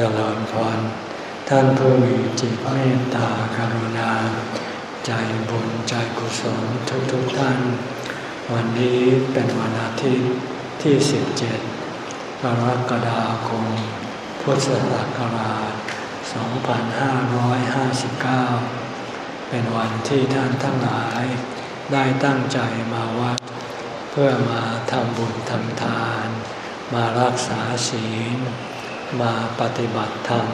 จริญพร ท่านผู้มีจิตเมตตากรุณา ใจบุญใจกุศลทุกทุกท่าน วันนี้เป็นวันอาทิตย์ที่ 17 กรกฎาคม พุทธศักราช 2559 เป็นวันที่ท่านทั้งหลายได้ตั้งใจมาวัด เพื่อมาทำบุญทำทาน มารักษาศีล มาปฏิบัติธรรม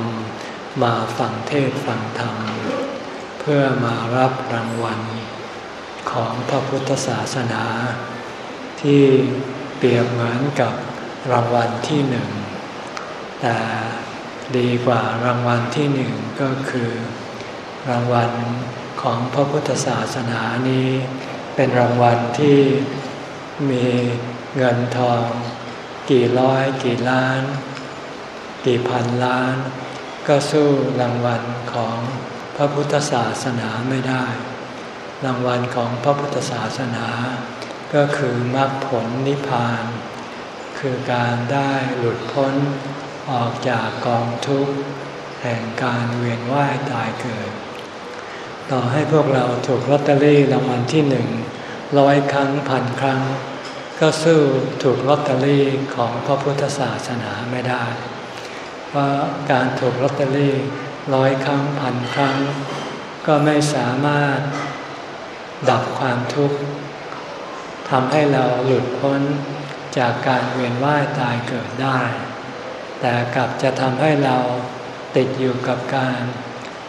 มาฟังเทศฟังธรรม เพื่อมารับรางวัลของพระพุทธศาสนา ที่เปรียบเหมือนกับรางวัลที่หนึ่ง แต่ดีกว่ารางวัลที่หนึ่งก็คือ รางวัลของพระพุทธศาสนานี้ เป็นรางวัลที่มีเงินทอง กี่ร้อยกี่ล้าน กี่พันล้าน ก็สู้รางวัลของพระพุทธศาสนาไม่ได้ รางวัลของพระพุทธศาสนา ก็คือมรรคผลนิพพาน คือการได้หลุดพ้นออกจากกองทุกข์แห่งการเวียนว่ายตายเกิด ต่อให้พวกเราถูกลอตเตอรี่รางวัลที่หนึ่งร้อยครั้งพันครั้ง ก็สู้ถูกลอตเตอรี่ของพระพุทธศาสนาไม่ได้ ว่าการถูกลอตเตอรี่ร้อยครั้งพันครั้ง ก็ไม่สามารถดับความทุกข์ทำให้เราหลุดพ้นจากการเวียนว่ายตายเกิดได้ แต่กลับจะทำให้เราติดอยู่กับการ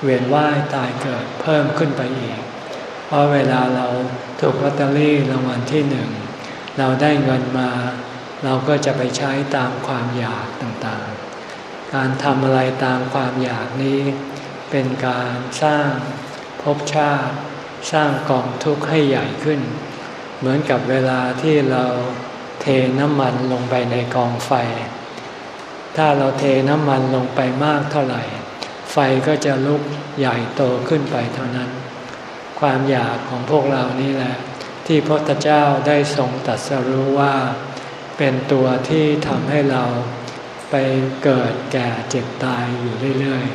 เวียนว่ายตายเกิดเพิ่มขึ้นไปอีก เพราะเวลาเราถูกลอตเตอรี่รางวัลที่หนึ่งเราได้เงินมา เราก็จะไปใช้ตามความอยากต่างๆ การทำอะไรตามความอยากนี้ เป็นการสร้างภพชาติ สร้างกองทุกข์ให้ใหญ่ขึ้น เหมือนกับเวลาที่เราเทน้ำมันลงไปในกองไฟ ถ้าเราเทน้ำมันลงไปมากเท่าไหร่ ไฟก็จะลุกใหญ่โตขึ้นไปเท่านั้น ความอยากของพวกเรานี่แหละ ที่พระพุทธเจ้าได้ทรงตัดสรู้ว่า เป็นตัวที่ทำให้เรา ไปเกิดแก่เจ็บตายอยู่เรื่อย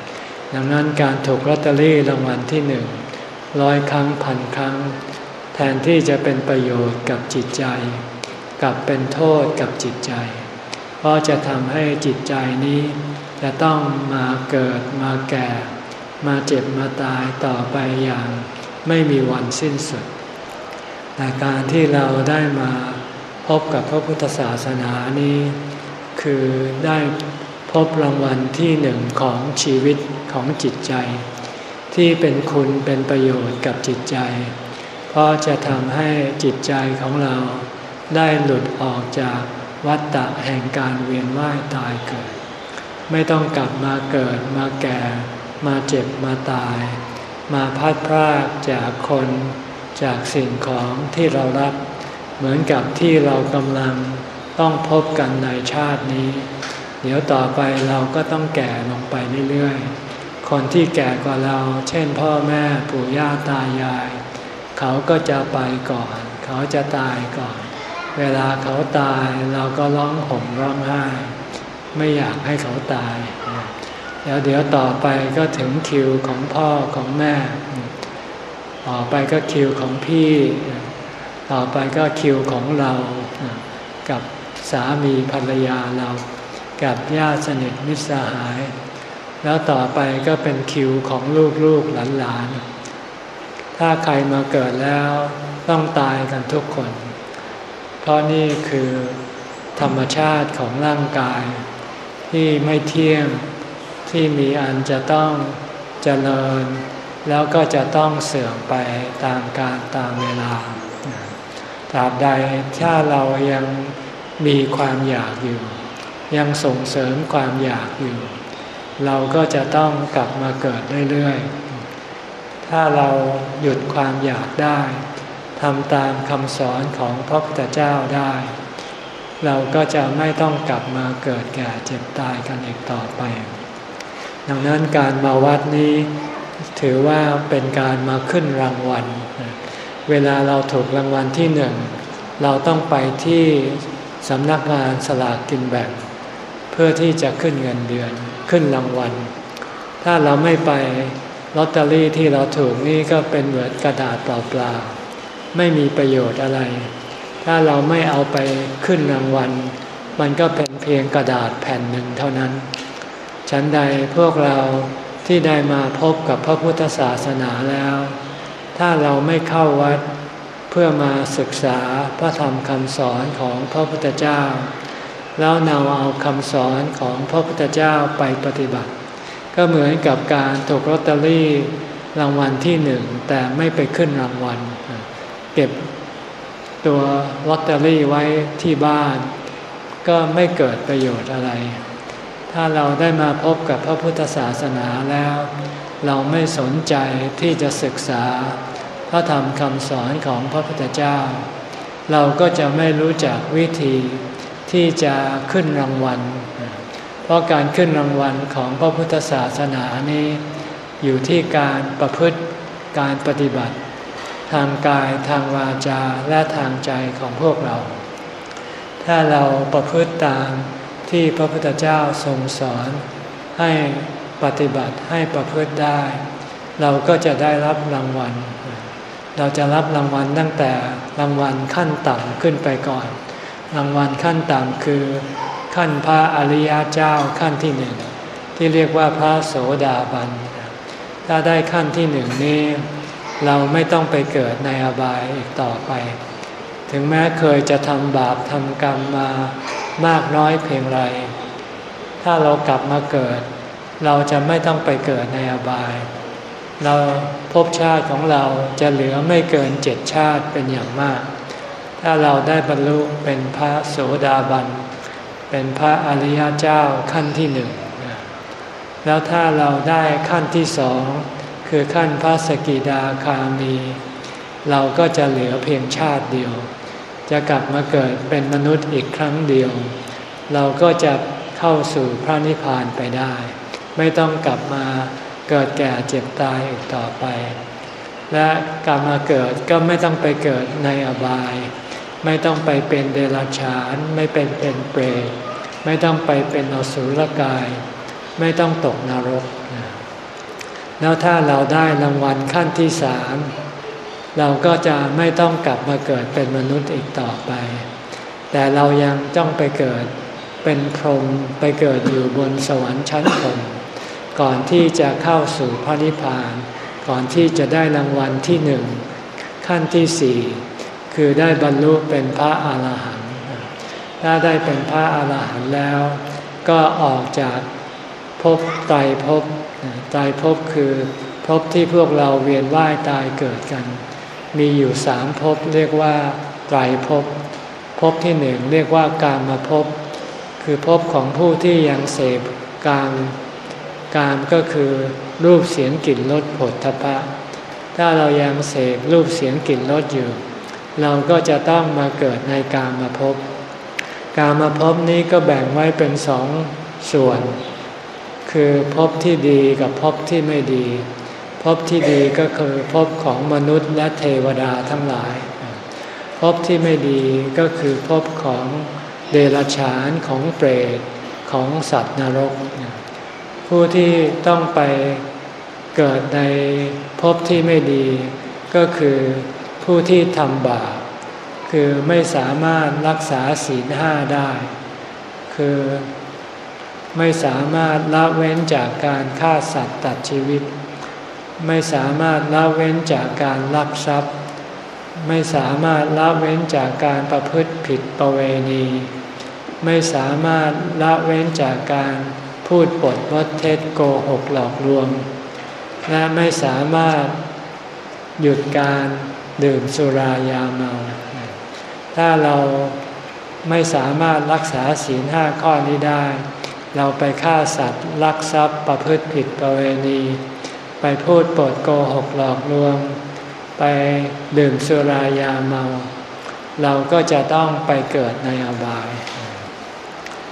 ๆ ดังนั้นการถูกลอตเตอรี่รางวัลที่หนึ่งร้อยครั้งพันครั้ง แทนที่จะเป็นประโยชน์กับจิตใจ กลับเป็นโทษกับจิตใจ เพราะจะทำให้จิตใจนี้ จะต้องมาเกิดมาแก่ มาเจ็บมาตายต่อไปอย่างไม่มีวันสิ้นสุด แต่การที่เราได้มาพบกับพระพุทธศาสนานี้ คือได้พบรางวัลที่หนึ่งของชีวิตของจิตใจ ที่เป็นคุณเป็นประโยชน์กับจิตใจ เพราะจะทำให้จิตใจของเราได้หลุดออกจากวัฏฏะแห่งการเวียนว่ายตายเกิด ไม่ต้องกลับมาเกิดมาแก่ มาเจ็บมาตาย มาพัดพรากจากคนจากสิ่งของที่เรารักเหมือนกับที่เรากำลัง ต้องพบกันในชาตินี้ เดี๋ยวต่อไปเราก็ต้องแก่ลงไปเรื่อยๆ คนที่แก่กว่าเรา เช่นพ่อแม่ปู่ย่าตายาย เขาก็จะไปก่อน เขาจะตายก่อน เวลาเขาตายเราก็ร้องห่มร้องไห้ ไม่อยากให้เขาตายเดี๋ยวเดี๋ยวต่อไปก็ถึงคิวของพ่อของแม่ ต่อไปก็คิวของพี่ ต่อไปก็คิวของเรากับ สามีภรรยาเรา กับญาติสนิทมิตรสหาย แล้วต่อไปก็เป็นคิวของลูกๆหลานๆ ถ้าใครมาเกิดแล้วต้องตายกันทุกคน เพราะนี่คือธรรมชาติของร่างกาย ที่ไม่เที่ยงที่มีอันจะต้องเจริญ แล้วก็จะต้องเสื่อมไปตามการตามเวลาตราบใดถ้าเรายัง มีความอยากอยู่ ยังส่งเสริมความอยากอยู่ เราก็จะต้องกลับมาเกิดเรื่อยๆ ถ้าเราหยุดความอยากได้ทำตามคำสอนของพระพุทธเจ้าได้ เราก็จะไม่ต้องกลับมาเกิดแก่เจ็บตายกันอีกต่อไป ดังนั้นการมาวัดนี้ถือว่าเป็นการมาขึ้นรางวัล เวลาเราถูกรางวัลที่หนึ่ง เราต้องไปที่ สำนักงานสลากกินแบ่งเพื่อที่จะขึ้นเงินเดือนขึ้นรางวัล ถ้าเราไม่ไปลอตเตอรี่ที่เราถูกนี่ก็เป็นเหมือนกระดาษเปล่าๆไม่มีประโยชน์อะไร ถ้าเราไม่เอาไปขึ้นรางวัล มันก็เป็นเพียงกระดาษแผ่นหนึ่งเท่านั้น ฉันใดพวกเราที่ได้มาพบกับพระพุทธศาสนาแล้ว ถ้าเราไม่เข้าวัด พื่อมาศึกษาพระธรรมคำสอนของพระพุทธเจ้า แล้วนำเอาคำสอนของพระพุทธเจ้าไปปฏิบัติ ก็เหมือนกับการถูกลอตเตอรี่รางวัลที่หนึ่งแต่ไม่ไปขึ้นรางวัล เก็บตัวลอตเตอรี่ไว้ที่บ้าน ก็ไม่เกิดประโยชน์อะไร ถ้าเราได้มาพบกับพระพุทธศาสนาแล้ว เราไม่สนใจที่จะศึกษา พระธรรมคำสอนของพระพุทธเจ้า เราก็จะไม่รู้จักวิธีที่จะขึ้นรางวัล เพราะการขึ้นรางวัลของพระพุทธศาสนานี้อยู่ที่การประพฤติการปฏิบัติ ทางกายทางวาจาและทางใจของพวกเรา ถ้าเราประพฤติตามที่พระพุทธเจ้าทรงสอนให้ปฏิบัติให้ประพฤติได้ เราก็จะได้รับรางวัล เราจะรับรางวัลตั้งแต่รางวัลขั้นต่ำขึ้นไปก่อน รางวัลขั้นต่ำคือ ขั้นพระอริยเจ้าขั้นที่หนึ่งที่เรียกว่าพระโสดาบัน ถ้าได้ขั้นที่หนึ่งนี้ เราไม่ต้องไปเกิดในอบายอีกต่อไป ถึงแม้เคยจะทำบาปทำกรรมมามากน้อยเพียงไร ถ้าเรากลับมาเกิด เราจะไม่ต้องไปเกิดในอบายเเราภพชาติของเราจะเหลือไม่เกินเจ็ดชาติเป็นอย่างมาก ถ้าเราได้บรรลุเป็นพระโสดาบัน เป็นพระอริยเจ้าขั้นที่หนึ่ง แล้วถ้าเราได้ขั้นที่สองคือขั้นพระสกิดาคามี เราก็จะเหลือเพียงชาติเดียว จะกลับมาเกิดเป็นมนุษย์อีกครั้งเดียว เราก็จะเข้าสู่พระนิพพานไปได้ ไม่ต้องกลับมา เกิดแก่เจ็บตายอีกต่อไป และกลับมาเกิดก็ไม่ต้องไปเกิดในอบาย ไม่ต้องไปเป็นเดรัจฉาน ไม่เป็นเป็นเปรตไม่ต้องไปเป็นอสุรกาย ไม่ต้องตกนรก แล้วถ้าเราได้รางวัลขั้นที่สามเราก็จะไม่ต้องกลับมาเกิดเป็นมนุษย์อีกต่อไป แต่เรายังต้องไปเกิดเป็นพรหมไปเกิดอยู่บนสวรรค์ชั้นพรหม ก่อนที่จะเข้าสู่พระนิพพาน ก่อนที่จะได้รางวัลที่หนึ่งขั้นที่สี่คือได้บรรลุเป็นพระอาหารหันต์ถ้าได้เป็นพระอาหารหันต์แล้ว ก็ออกจากภพไตรภพไตรภพคือภพที่พวกเราเวียนว่ายตายเกิดกัน มีอยู่สามภพเรียกว่าไตรภพภพที่หนึ่งเรียกว่ากามาภพคือภพของผู้ที่ยังเสพกาม กามก็คือรูปเสียงกลิ่นรสผลทพะ ถ้าเรายังเสพรูปเสียงกลิ่นรสอยู่ เราก็จะต้องมาเกิดในกามาภพกามาภพนี้ก็แบ่งไว้เป็นสองส่วน คือภพที่ดีกับภพที่ไม่ดีภพที่ดีก็คือภพของมนุษย์และเทวดาทั้งหลายภพที่ไม่ดีก็คือภพของเดรัจฉานของเปรตของสัตว์นรก ผู้ที่ต้องไปเกิดในภพที่ไม่ดี ก็คือผู้ที่ทำบาปคือไม่สามารถรักษาศีลห้าได้ คือไม่สามารถละเว้นจากการฆ่าสัตว์ตัดชีวิต ไม่สามารถละเว้นจากการลักทรัพย์ ไม่สามารถละเว้นจากการประพฤติผิดประเวณี ไม่สามารถละเว้นจากการ พูดปดมดเท็จโกหกหลอกลวง และไม่สามารถหยุดการดื่มสุรายาเมา ถ้าเราไม่สามารถรักษาศีลห้าข้อนี้ได้ เราไปฆ่าสัตว์ลักทรัพย์ประพฤติผิดประเวณี ไปพูดปดโกหกหลอกลวง ไปดื่มสุรายาเมา เราก็จะต้องไปเกิดในอบาย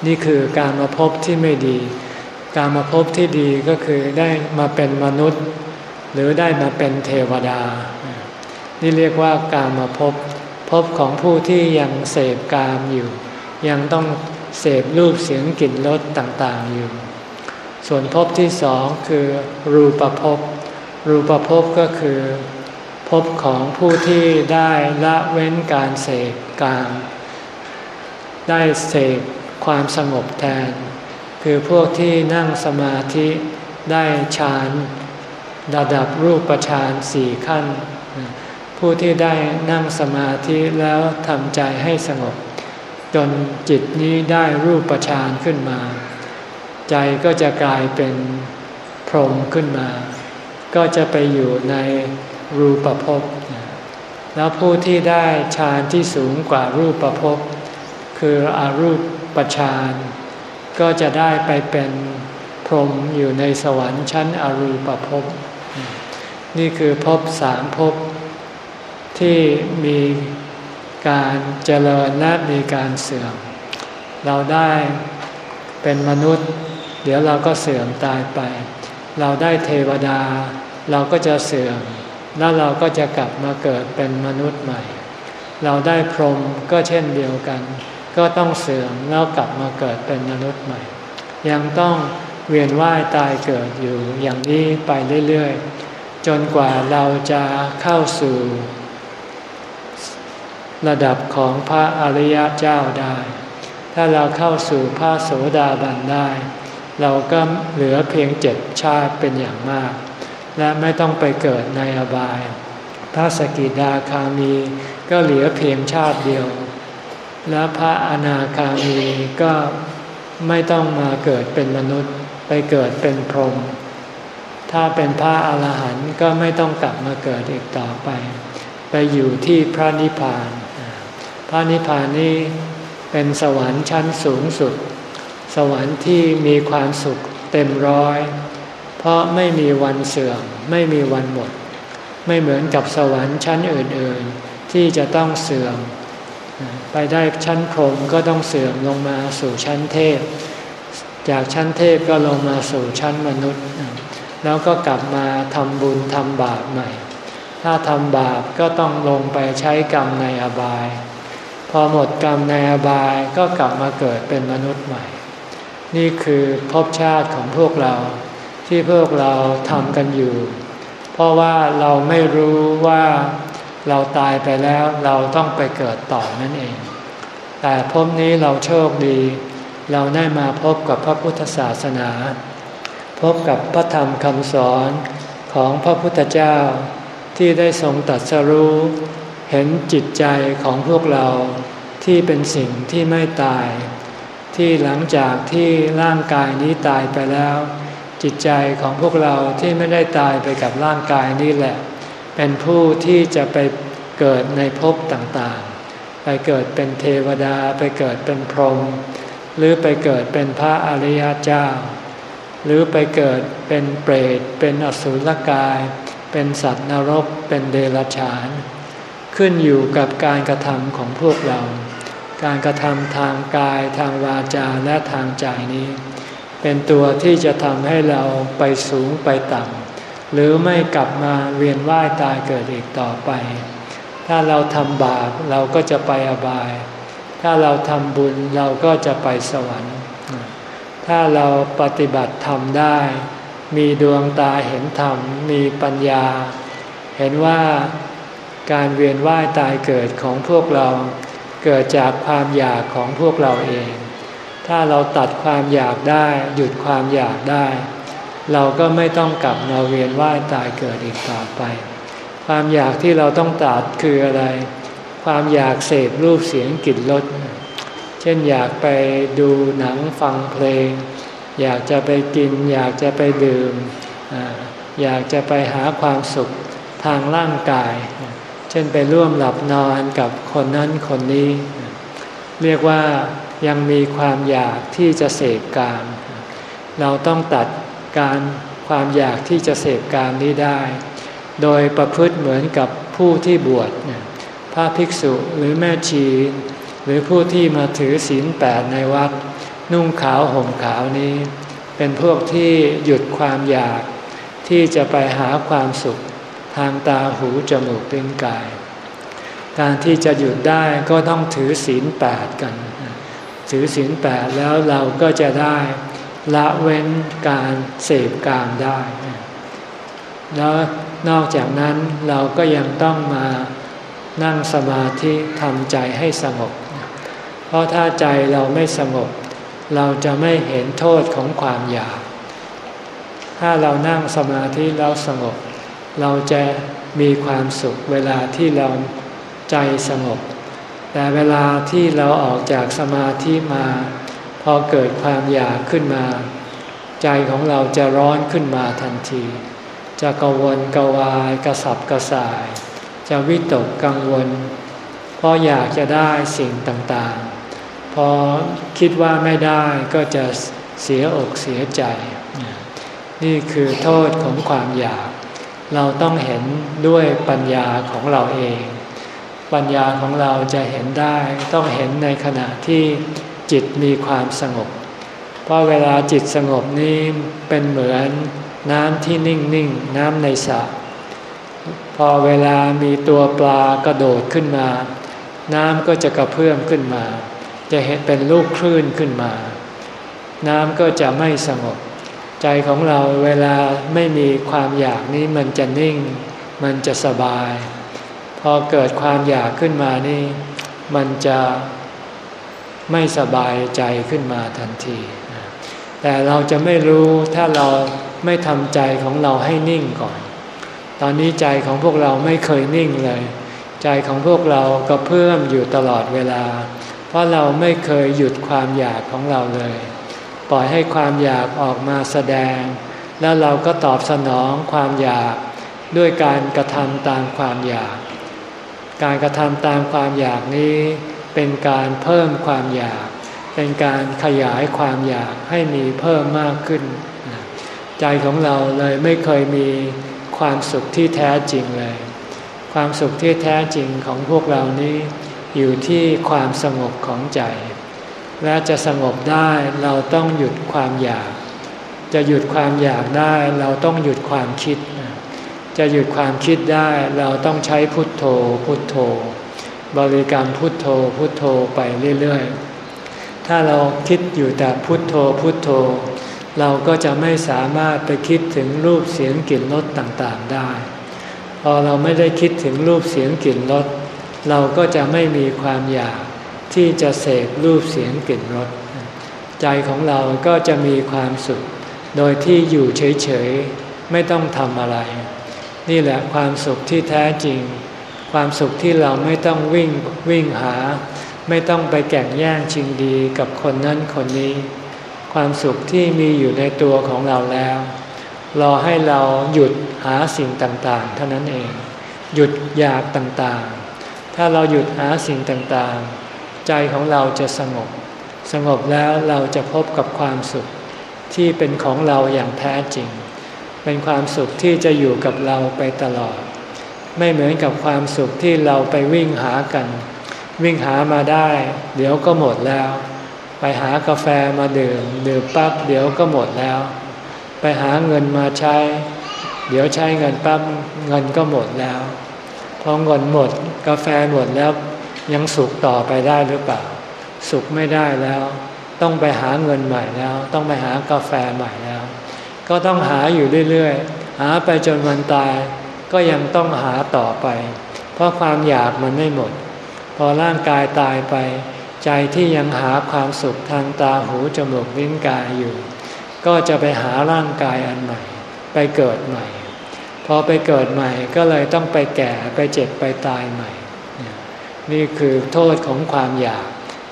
นี่คือการมาพบที่ไม่ดี การมาพบที่ดีก็คือได้มาเป็นมนุษย์ หรือได้มาเป็นเทวดา นี่เรียกว่าการมาพบพบของผู้ที่ยังเสพกามอยู่ ยังต้องเสพรูปเสียงกลิ่นรสต่างๆอยู่ ส่วนภพที่สองคือรูปภพรูปภพก็คือภพของผู้ที่ได้ละเว้นการเสพกาม ได้เสพความสงบแทน คือพวกที่นั่งสมาธิได้ฌานระดับรูปฌานสี่ขั้น ผู้ที่ได้นั่งสมาธิแล้วทำใจให้สงบ จนจิตนี้ได้รูปฌานขึ้นมา ใจก็จะกลายเป็นพรหมขึ้นมา ก็จะไปอยู่ในรูปภพแล้วผู้ที่ได้ฌานที่สูงกว่ารูปภพคืออรูปฌาน ก็จะได้ไปเป็นพรหมอยู่ในสวรรค์ชั้นอรูปภพ นี่คือภพสามภพที่มีการเจริญและมีการเสื่อม เราได้เป็นมนุษย์ เดี๋ยวเราก็เสื่อมตายไป เราได้เทวดา เราก็จะเสื่อม แล้วเราก็จะกลับมาเกิดเป็นมนุษย์ใหม่ เราได้พรหมก็เช่นเดียวกัน ก็ต้องเสื่อมแล้วกลับมาเกิดเป็นมนุษย์ใหม่ ยังต้องเวียนว่ายตายเกิดอยู่อย่างนี้ไปเรื่อยๆ จนกว่าเราจะเข้าสู่ ระดับของพระอริยเจ้าได้ ถ้าเราเข้าสู่พระโสดาบันได้ เราก็เหลือเพียงเจ็ดชาติเป็นอย่างมาก และไม่ต้องไปเกิดในอบายพระสกิดาคามีก็เหลือเพียงชาติเดียว และพระอนาคามีก็ไม่ต้องมาเกิดเป็นมนุษย์ไปเกิดเป็นพรหมถ้าเป็นพระอรหันต์ก็ไม่ต้องกลับมาเกิดอีกต่อไป ไปอยู่ที่พระนิพพาน พระนิพพานนี้เป็นสวรรค์ชั้นสูงสุด สวรรค์ที่มีความสุขเต็มร้อย เพราะไม่มีวันเสื่อมไม่มีวันหมด ไม่เหมือนกับสวรรค์ชั้นอื่นๆ ที่จะต้องเสื่อม ไปได้ชั้นพรหมก็ต้องเสื่อมลงมาสู่ชั้นเทพ จากชั้นเทพก็ลงมาสู่ชั้นมนุษย์ แล้วก็กลับมาทำบุญทำบาปใหม่ ถ้าทำบาปก็ต้องลงไปใช้กรรมในอบาย พอหมดกรรมในอบายก็กลับมาเกิดเป็นมนุษย์ใหม่ นี่คือภพชาติของพวกเราที่พวกเราทำกันอยู่ เพราะว่าเราไม่รู้ว่า เราตายไปแล้วเราต้องไปเกิดต่อนั่นเอง แต่ภพนี้เราโชคดี เราได้มาพบกับพระพุทธศาสนา พบกับพระธรรมคำสอนของพระพุทธเจ้าที่ได้ทรงตัดสรู้ เห็นจิตใจของพวกเราที่เป็นสิ่งที่ไม่ตาย ที่หลังจากที่ร่างกายนี้ตายไปแล้ว จิตใจของพวกเราที่ไม่ได้ตายไปกับร่างกายนี้แหละ เป็นผู้ที่จะไปเกิดในภพต่างๆ ไปเกิดเป็นเทวดา ไปเกิดเป็นพรหมหรือไปเกิดเป็นพระอริยเจ้า หรือไปเกิดเป็นเปรต เป็นอสุรกาย เป็นสัตว์นรก เป็นเดรัจฉาน ขึ้นอยู่กับการกระทำของพวกเรา การกระทำทางกายทางวาจาและทางใจนี้ เป็นตัวที่จะทำให้เราไปสูงไปต่ำ หรือไม่กลับมาเวียนว่ายตายเกิดอีกต่อไป ถ้าเราทำบาปเราก็จะไปอบาย ถ้าเราทำบุญเราก็จะไปสวรรค์ ถ้าเราปฏิบัติธรรมได้ มีดวงตาเห็นธรรม มีปัญญา เห็นว่าการเวียนว่ายตายเกิดของพวกเราเกิดจากความอยากของพวกเราเอง ถ้าเราตัดความอยากได้ หยุดความอยากได้ เราก็ไม่ต้องกลับมาเวียนว่ายตายเกิดอีกต่อไป ความอยากที่เราต้องตัดคืออะไร ความอยากเสพรูปเสียงกลิ่นรสเช่นอยากไปดูหนังฟังเพลง อยากจะไปกิน อยากจะไปดื่ม อยากจะไปหาความสุขทางร่างกาย เช่นไปร่วมหลับนอนกับคนนั้นคนนี้ เรียกว่ายังมีความอยากที่จะเสพกาม เราต้องตัด การความอยากที่จะเสพกามนี้ได้ โดยประพฤติเหมือนกับผู้ที่บวชเนี่ยพระภิกษุหรือแม่ชี หรือผู้ที่มาถือศีลแปดในวัด นุ่งขาวห่มขาวนี้ เป็นพวกที่หยุดความอยาก ที่จะไปหาความสุข ทางตาหูจมูกลิ้นกาย การที่จะหยุดได้ก็ต้องถือศีลแปดกัน ถือศีลแปดแล้วเราก็จะได้ ละเว้นการเสพกามได้ แล้วนอกจากนั้นเราก็ยังต้องมานั่งสมาธิทำใจให้สงบ เพราะถ้าใจเราไม่สงบ เราจะไม่เห็นโทษของความอยาก ถ้าเรานั่งสมาธิแล้วสงบ เราจะมีความสุขเวลาที่เราใจสงบ แต่เวลาที่เราออกจากสมาธิมา พอเกิดความอยากขึ้นมา ใจของเราจะร้อนขึ้นมาทันที จะกังวนกวายกระสับกระส่าย จะวิตกกังวล เพราะอยากจะได้สิ่งต่างๆ พอคิดว่าไม่ได้ก็จะเสียอกเสียใจ นี่คือโทษของความอยาก เราต้องเห็นด้วยปัญญาของเราเอง ปัญญาของเราจะเห็นได้ ต้องเห็นในขณะที่ จิตมีความสงบ เพราะเวลาจิตสงบนี้เป็นเหมือนน้ำที่นิ่งนิ่งน้ำในสระพอเวลามีตัวปลากระโดดขึ้นมา น้ำก็จะกระเพื่อมขึ้นมา จะเห็นเป็นลูกคลื่นขึ้นมา น้ำก็จะไม่สงบ ใจของเราเวลาไม่มีความอยากนี้มันจะนิ่ง มันจะสบาย พอเกิดความอยากขึ้นมานี่ มันจะ ไม่สบายใจขึ้นมาทันที แต่เราจะไม่รู้ถ้าเราไม่ทำใจของเราให้นิ่งก่อน ตอนนี้ใจของพวกเราไม่เคยนิ่งเลย ใจของพวกเราก็เพิ่มอยู่ตลอดเวลา เพราะเราไม่เคยหยุดความอยากของเราเลย ปล่อยให้ความอยากออกมาแสดง แล้วเราก็ตอบสนองความอยากด้วยการกระทำตามความอยาก การกระทำตามความอยากนี้ เป็นการเพิ่มความอยาก เป็นการขยายความอยากให้มีเพิ่มมากขึ้น ใจของเราเลยไม่เคยมีความสุขที่แท้จริงเลย ความสุขที่แท้จริงของพวกเรานี้อยู่ที่ความสงบของใจ และจะสงบได้เราต้องหยุดความอยาก จะหยุดความอยากได้เราต้องหยุดความคิด จะหยุดความคิดได้เราต้องใช้พุทโธพุทโธ บริกรรมพุทโธพุทโธไปเรื่อยๆ ถ้าเราคิดอยู่แต่พุทโธพุทโธ เราก็จะไม่สามารถไปคิดถึงรูปเสียงกลิ่นรสต่างๆได้ พอเราไม่ได้คิดถึงรูปเสียงกลิ่นรสเราก็จะไม่มีความอยากที่จะเสพรูปเสียงกลิ่นรสใจของเราก็จะมีความสุข โดยที่อยู่เฉยๆ ไม่ต้องทำอะไร นี่แหละความสุขที่แท้จริง ความสุขที่เราไม่ต้องวิ่งวิ่งหา ไม่ต้องไปแข่งแย่งชิงดีกับคนนั้นคนนี้ ความสุขที่มีอยู่ในตัวของเราแล้ว รอให้เราหยุดหาสิ่งต่างๆ เท่านั้นเอง หยุดอยากต่างๆ ถ้าเราหยุดหาสิ่งต่างๆ ใจของเราจะสงบ สงบแล้วเราจะพบกับความสุขที่เป็นของเราอย่างแท้จริง เป็นความสุขที่จะอยู่กับเราไปตลอด ไม่เหมือนกับความสุขที่เราไปวิ่งหากัน วิ่งหามาได้ เดี๋ยวก็หมดแล้ว ไปหากาแฟมาดื่มดื่มปั๊บเดี๋ยวก็หมดแล้ว ไปหาเงินมาใช้ เดี๋ยวใช้เงินปั๊บเงินก็หมดแล้วพอเงินหมด กาแฟหมดแล้วยังสุขต่อไปได้หรือเปล่า สุขไม่ได้แล้ว ต้องไปหาเงินใหม่แล้ว ต้องไปหากาแฟใหม่แล้ว ก็ต้องหาอยู่เรื่อยๆ หาไปจนวันตาย ก็ยังต้องหาต่อไป เพราะความอยากมันไม่หมด พอร่างกายตายไป ใจที่ยังหาความสุขทางตาหูจมูกลิ้นกายอยู่ ก็จะไปหาร่างกายอันใหม่ ไปเกิดใหม่ พอไปเกิดใหม่ก็เลยต้องไปแก่ไปเจ็บไปตายใหม่ นี่คือโทษของความอยาก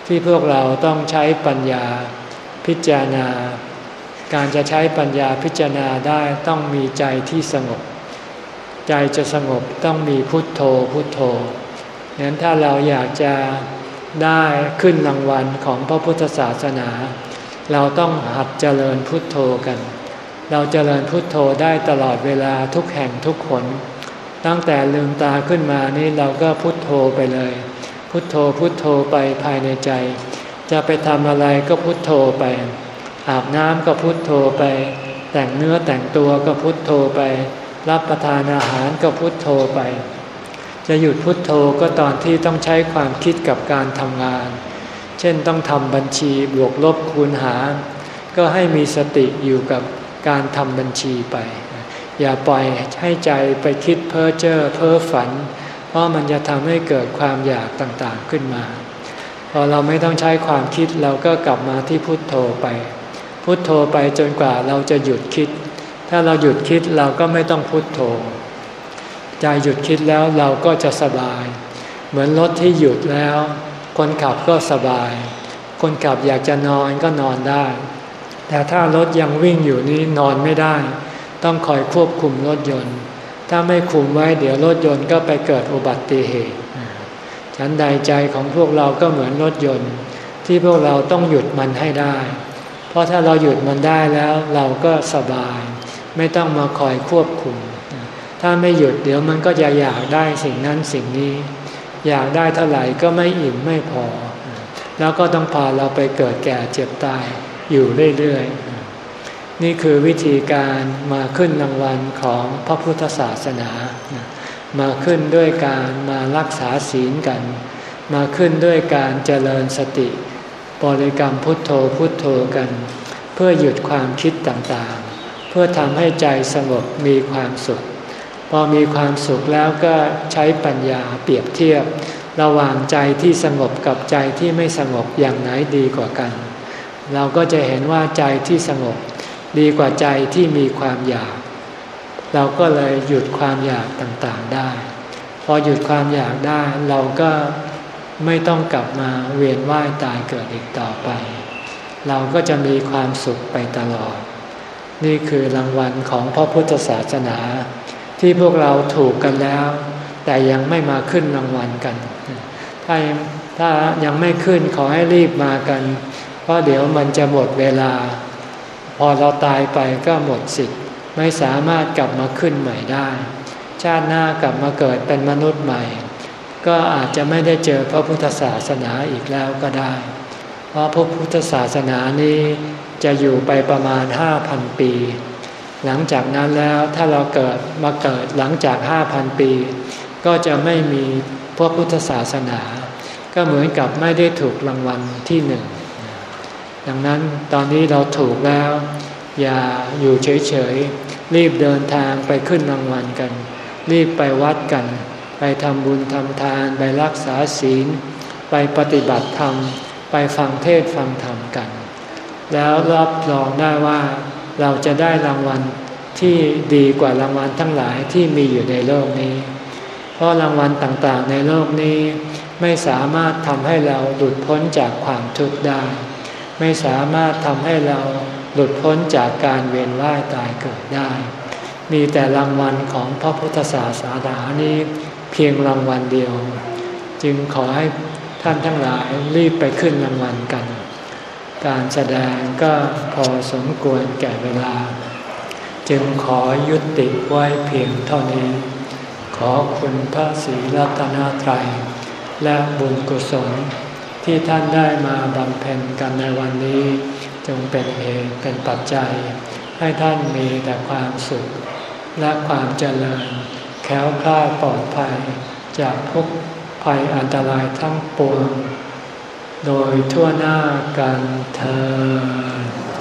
ที่พวกเราต้องใช้ปัญญาพิจารณา การจะใช้ปัญญาพิจารณาได้ต้องมีใจที่สงบ ใจจะสงบต้องมีพุทโธพุทโธงั้นถ้าเราอยากจะได้ขึ้นรางวัลของพระพุทธศาสนา เราต้องหัดเจริญพุทโธกัน เราเจริญพุทโธได้ตลอดเวลาทุกแห่งทุกคน ตั้งแต่ลืมตาขึ้นมานี่เราก็พุทโธไปเลย พุทโธพุทโธไปภายในใจ จะไปทำอะไรก็พุทโธไป อาบน้ำก็พุทโธไป แต่งเนื้อแต่งตัวก็พุทโธไป รับประทานอาหารก็พุทโธไป จะหยุดพุทโธก็ตอนที่ต้องใช้ความคิดกับการทำงาน เช่นต้องทำบัญชีบวกลบคูณหาร ก็ให้มีสติอยู่กับการทำบัญชีไป อย่าปล่อยให้ใจไปคิดเพ้อเจ้อเพ้อฝัน เพราะมันจะทำให้เกิดความอยากต่างๆขึ้นมา พอเราไม่ต้องใช้ความคิดเราก็กลับมาที่พุทโธไป พุทโธไปจนกว่าเราจะหยุดคิด ถ้าเราหยุดคิดเราก็ไม่ต้องพุทโธ ใจหยุดคิดแล้วเราก็จะสบาย เหมือนรถที่หยุดแล้ว คนขับก็สบาย คนขับอยากจะนอนก็นอนได้ แต่ถ้ารถยังวิ่งอยู่นี้นอนไม่ได้ ต้องคอยควบคุมรถยนต์ ถ้าไม่คุมไว้เดี๋ยวรถยนต์ก็ไปเกิดอุบัติเหตุฉันใดใจของพวกเราก็เหมือนรถยนต์ ที่พวกเราต้องหยุดมันให้ได้ เพราะถ้าเราหยุดมันได้แล้วเราก็สบาย ไม่ต้องมาคอยควบคุม ถ้าไม่หยุดเดี๋ยวมันก็จะอยากได้สิ่งนั้นสิ่งนี้ อยากได้เท่าไหร่ก็ไม่อิ่มไม่พอ แล้วก็ต้องพาเราไปเกิดแก่เจ็บตายอยู่เรื่อยๆ นี่คือวิธีการมาขึ้นรางวัลของพระพุทธศาสนา มาขึ้นด้วยการมารักษาศีลกัน มาขึ้นด้วยการเจริญสติบริกรรมพุทโธพุทโธกัน เพื่อหยุดความคิดต่างๆ เพื่อทำให้ใจสงบมีความสุข พอมีความสุขแล้วก็ใช้ปัญญาเปรียบเทียบ ระหว่างใจที่สงบกับใจที่ไม่สงบอย่างไหนดีกว่ากัน เราก็จะเห็นว่าใจที่สงบดีกว่าใจที่มีความอยาก เราก็เลยหยุดความอยากต่างๆได้ พอหยุดความอยากได้เราก็ไม่ต้องกลับมาเวียนว่ายตายเกิดอีกต่อไป เราก็จะมีความสุขไปตลอด นี่คือรางวัลของพระพุทธศาสนา ที่พวกเราถูกกันแล้ว แต่ยังไม่มาขึ้นรางวัลกัน ถ้าถ้ายังไม่ขึ้นขอให้รีบมากัน เพราะเดี๋ยวมันจะหมดเวลา พอเราตายไปก็หมดสิทธิ์ ไม่สามารถกลับมาขึ้นใหม่ได้ ชาติหน้ากลับมาเกิดเป็นมนุษย์ใหม่ ก็อาจจะไม่ได้เจอพระพุทธศาสนาอีกแล้วก็ได้ เพราะพระพุทธศาสนานี้ จะอยู่ไปประมาณห้าพันปี หลังจากนั้นแล้วถ้าเราเกิดมาเกิดหลังจากห้าพันปี ก็จะไม่มีพระพุทธศาสนา ก็เหมือนกับไม่ได้ถูกรางวัลที่หนึ่ง ดังนั้นตอนนี้เราถูกแล้ว อย่าอยู่เฉยๆ รีบเดินทางไปขึ้นรางวัลกัน รีบไปวัดกัน ไปทำบุญทำทาน ไปรักษาศีล ไปปฏิบัติธรรม ไปฟังเทศฟังธรรมกัน แล้วรับรองได้ว่าเราจะได้รางวัลที่ดีกว่ารางวัลทั้งหลายที่มีอยู่ในโลกนี้ เพราะรางวัลต่างๆ ในโลกนี้ ไม่สามารถทำให้เราหลุดพ้นจากความทุกข์ได้ ไม่สามารถทำให้เราหลุดพ้นจากการเวียนว่ายตายเกิดได้ มีแต่รางวัลของพระพุทธศาสนานี้เพียงรางวัลเดียว จึงขอให้ท่านทั้งหลายรีบไปขึ้นรางวัลกัน การแสดงก็พอสมควรแก่เวลา จึงขอยุติไว้เพียงเท่านี้ ขอคุณพระศรีรัตนตรัย และบุญกุศลที่ท่านได้มาบำเพ็ญกันในวันนี้ จงเป็นเหตุเป็นปัจจัย ให้ท่านมีแต่ความสุข และความเจริญแค้วคลาดปลอดภัย จากทุกภัยอันตรายทั้งปวง โดยทั่วหน้ากันเธอ